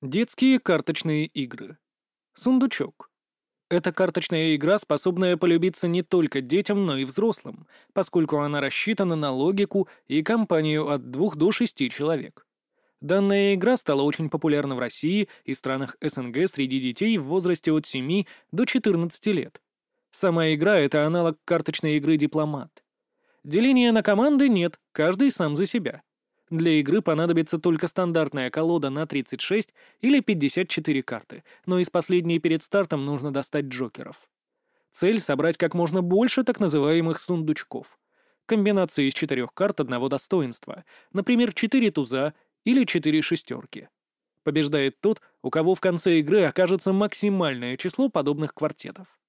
Детские карточные игры. Сундучок. Эта карточная игра, способная полюбиться не только детям, но и взрослым, поскольку она рассчитана на логику и компанию от двух до шести человек. Данная игра стала очень популярна в России и странах СНГ среди детей в возрасте от 7 до 14 лет. Сама игра — это аналог карточной игры «Дипломат». Деления на команды нет, каждый сам за себя. Для игры понадобится только стандартная колода на 36 или 54 карты, но из последней перед стартом нужно достать джокеров. Цель — собрать как можно больше так называемых сундучков. Комбинации из четырех карт одного достоинства, например, 4 туза или 4 шестерки. Побеждает тот, у кого в конце игры окажется максимальное число подобных квартетов.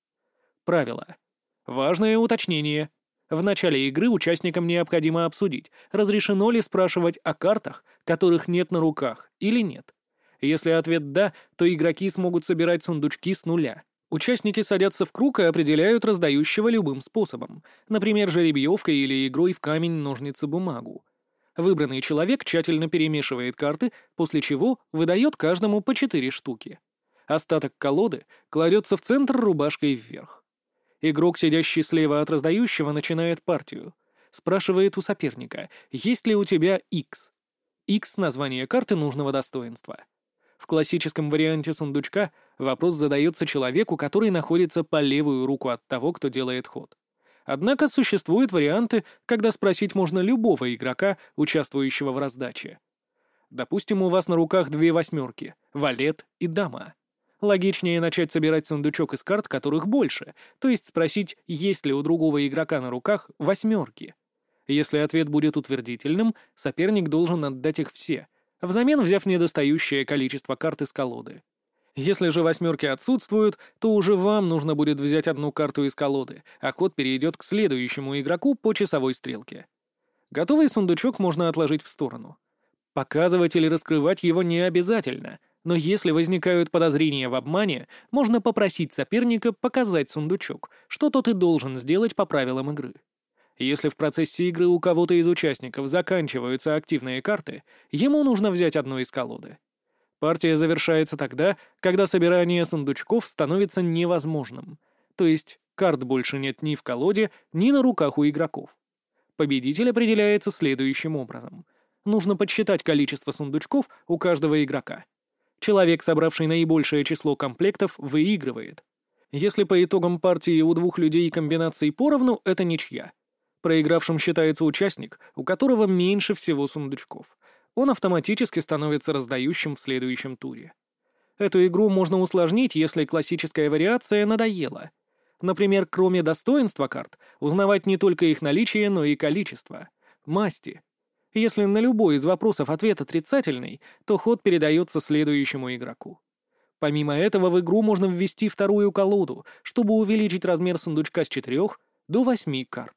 Правило. Важное уточнение — в начале игры участникам необходимо обсудить, разрешено ли спрашивать о картах, которых нет на руках, или нет. Если ответ «да», то игроки смогут собирать сундучки с нуля. Участники садятся в круг и определяют раздающего любым способом, например, жеребьевкой или игрой в камень, ножницы, бумагу. Выбранный человек тщательно перемешивает карты, после чего выдает каждому по четыре штуки. Остаток колоды кладется в центр рубашкой вверх. Игрок, сидящий слева от раздающего, начинает партию. Спрашивает у соперника, есть ли у тебя X. X — название карты нужного достоинства. В классическом варианте сундучка вопрос задается человеку, который находится по левую руку от того, кто делает ход. Однако существуют варианты, когда спросить можно любого игрока, участвующего в раздаче. Допустим, у вас на руках две восьмерки — валет и дама. Логичнее начать собирать сундучок из карт, которых больше, то есть спросить, есть ли у другого игрока на руках восьмерки. Если ответ будет утвердительным, соперник должен отдать их все, взамен взяв недостающее количество карт из колоды. Если же восьмерки отсутствуют, то уже вам нужно будет взять одну карту из колоды, а ход перейдет к следующему игроку по часовой стрелке. Готовый сундучок можно отложить в сторону. Показывать или раскрывать его не обязательно — но если возникают подозрения в обмане, можно попросить соперника показать сундучок, что тот и должен сделать по правилам игры. Если в процессе игры у кого-то из участников заканчиваются активные карты, ему нужно взять одну из колоды. Партия завершается тогда, когда собирание сундучков становится невозможным, то есть карт больше нет ни в колоде, ни на руках у игроков. Победитель определяется следующим образом. Нужно подсчитать количество сундучков у каждого игрока — Человек, собравший наибольшее число комплектов, выигрывает. Если по итогам партии у двух людей комбинаций поровну, это ничья. Проигравшим считается участник, у которого меньше всего сундучков. Он автоматически становится раздающим в следующем туре. Эту игру можно усложнить, если классическая вариация надоела. Например, кроме достоинства карт, узнавать не только их наличие, но и количество. Масти, если на любой из вопросов ответ отрицательный, то ход передается следующему игроку. Помимо этого в игру можно ввести вторую колоду, чтобы увеличить размер сундучка с 4 до 8 карт.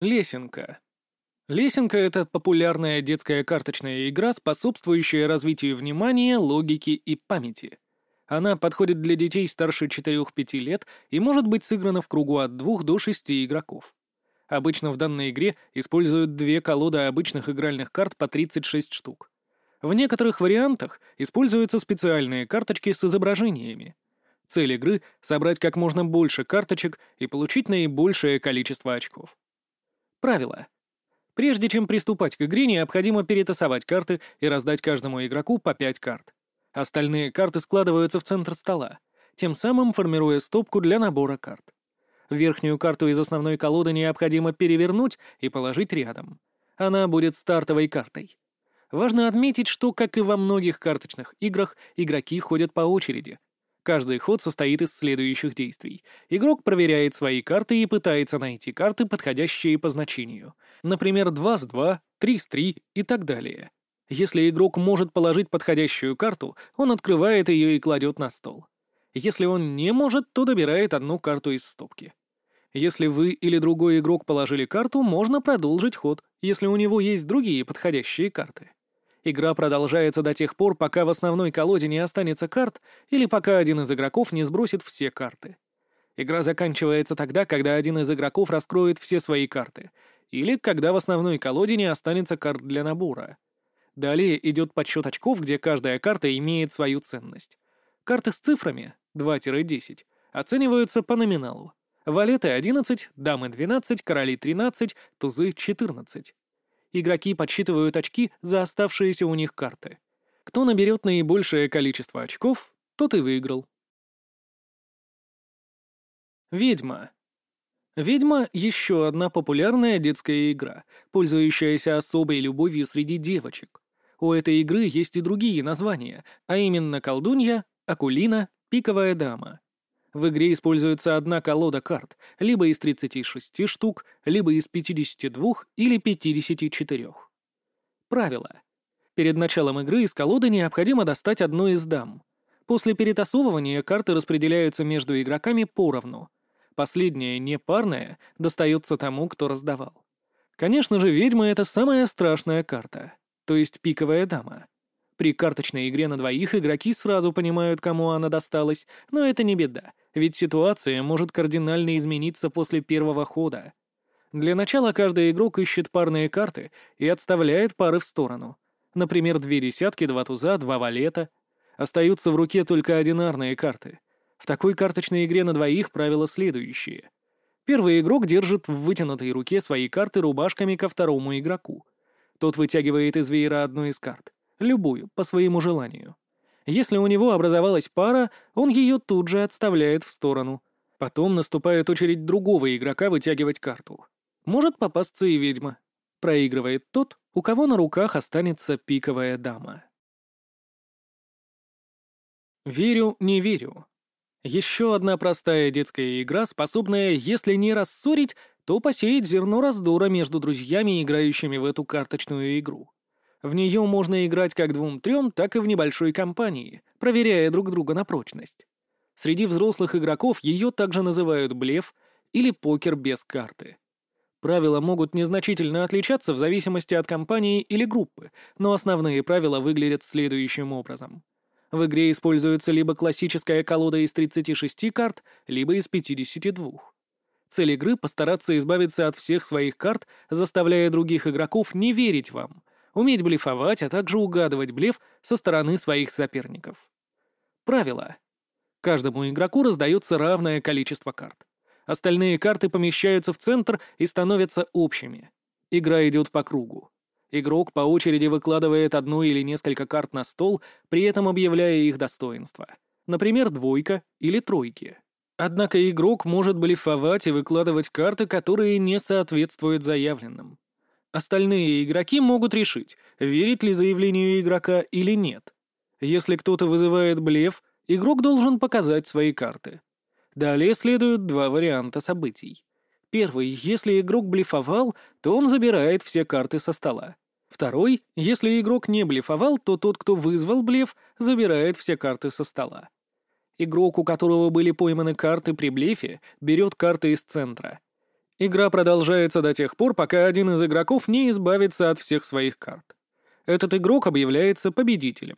Лесенка. Лесенка — это популярная детская карточная игра, способствующая развитию внимания, логики и памяти. Она подходит для детей старше 4-5 лет и может быть сыграна в кругу от 2 до 6 игроков. Обычно в данной игре используют две колоды обычных игральных карт по 36 штук. В некоторых вариантах используются специальные карточки с изображениями. Цель игры — собрать как можно больше карточек и получить наибольшее количество очков. Правило. Прежде чем приступать к игре, необходимо перетасовать карты и раздать каждому игроку по 5 карт. Остальные карты складываются в центр стола, тем самым формируя стопку для набора карт. Верхнюю карту из основной колоды необходимо перевернуть и положить рядом. Она будет стартовой картой. Важно отметить, что, как и во многих карточных играх, игроки ходят по очереди. Каждый ход состоит из следующих действий. Игрок проверяет свои карты и пытается найти карты, подходящие по значению. Например, 2 с 2, 3 с 3 и так далее. Если игрок может положить подходящую карту, он открывает ее и кладет на стол. Если он не может, то добирает одну карту из стопки. Если вы или другой игрок положили карту, можно продолжить ход, если у него есть другие подходящие карты. Игра продолжается до тех пор, пока в основной колоде не останется карт или пока один из игроков не сбросит все карты. Игра заканчивается тогда, когда один из игроков раскроет все свои карты, или когда в основной колоде не останется карт для набора. Далее идет подсчет очков, где каждая карта имеет свою ценность. Карты с цифрами 2-10 оцениваются по номиналу. Валеты 11, дамы 12, короли 13, тузы 14. Игроки подсчитывают очки за оставшиеся у них карты. Кто наберет наибольшее количество очков, тот и выиграл. Ведьма. Ведьма — еще одна популярная детская игра, пользующаяся особой любовью среди девочек. У этой игры есть и другие названия, а именно колдунья, акулина, пиковая дама. В игре используется одна колода карт, либо из 36 штук, либо из 52 или 54. Правила. Перед началом игры из колоды необходимо достать одну из дам. После перетасовывания карты распределяются между игроками поровну. Последняя, непарная, достается тому, кто раздавал. Конечно же, ведьма — это самая страшная карта, то есть пиковая дама. При карточной игре на двоих игроки сразу понимают, кому она досталась, но это не беда, ведь ситуация может кардинально измениться после первого хода. Для начала каждый игрок ищет парные карты и отставляет пары в сторону. Например, две десятки, два туза, два валета. Остаются в руке только одинарные карты. В такой карточной игре на двоих правила следующие. Первый игрок держит в вытянутой руке свои карты рубашками ко второму игроку. Тот вытягивает из веера одну из карт. Любую, по своему желанию. Если у него образовалась пара, он ее тут же отставляет в сторону. Потом наступает очередь другого игрока вытягивать карту. Может попасться и ведьма. Проигрывает тот, у кого на руках останется пиковая дама. Верю, не верю. Еще одна простая детская игра, способная, если не рассорить, то посеять зерно раздора между друзьями, играющими в эту карточную игру. В нее можно играть как двум-трем, так и в небольшой компании, проверяя друг друга на прочность. Среди взрослых игроков ее также называют блеф или покер без карты. Правила могут незначительно отличаться в зависимости от компании или группы, но основные правила выглядят следующим образом. В игре используется либо классическая колода из 36 карт, либо из 52. Цель игры — постараться избавиться от всех своих карт, заставляя других игроков не верить вам — уметь блефовать, а также угадывать блеф со стороны своих соперников. Правило. Каждому игроку раздается равное количество карт. Остальные карты помещаются в центр и становятся общими. Игра идет по кругу. Игрок по очереди выкладывает одну или несколько карт на стол, при этом объявляя их достоинства. Например, двойка или тройки. Однако игрок может блефовать и выкладывать карты, которые не соответствуют заявленным. Остальные игроки могут решить, верить ли заявлению игрока или нет. Если кто-то вызывает блеф, игрок должен показать свои карты. Далее следуют два варианта событий. Первый, если игрок блефовал, то он забирает все карты со стола. Второй, если игрок не блефовал, то тот, кто вызвал блеф, забирает все карты со стола. Игрок, у которого были пойманы карты при блефе, берет карты из центра. Игра продолжается до тех пор, пока один из игроков не избавится от всех своих карт. Этот игрок объявляется победителем.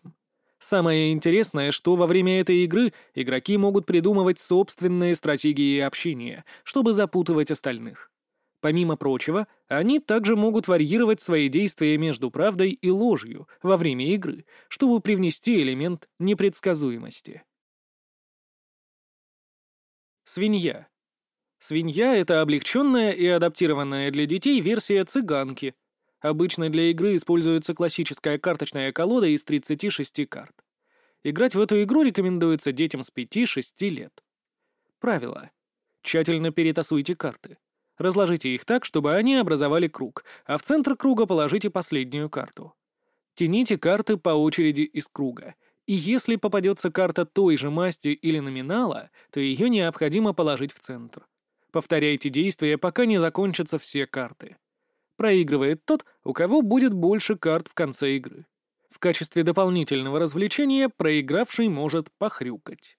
Самое интересное, что во время этой игры игроки могут придумывать собственные стратегии общения, чтобы запутывать остальных. Помимо прочего, они также могут варьировать свои действия между правдой и ложью во время игры, чтобы привнести элемент непредсказуемости. Свинья. Свинья — это облегченная и адаптированная для детей версия цыганки. Обычно для игры используется классическая карточная колода из 36 карт. Играть в эту игру рекомендуется детям с 5-6 лет. Правила. Тщательно перетасуйте карты. Разложите их так, чтобы они образовали круг, а в центр круга положите последнюю карту. Тяните карты по очереди из круга, и если попадется карта той же масти или номинала, то ее необходимо положить в центр. Повторяйте действия, пока не закончатся все карты. Проигрывает тот, у кого будет больше карт в конце игры. В качестве дополнительного развлечения проигравший может похрюкать.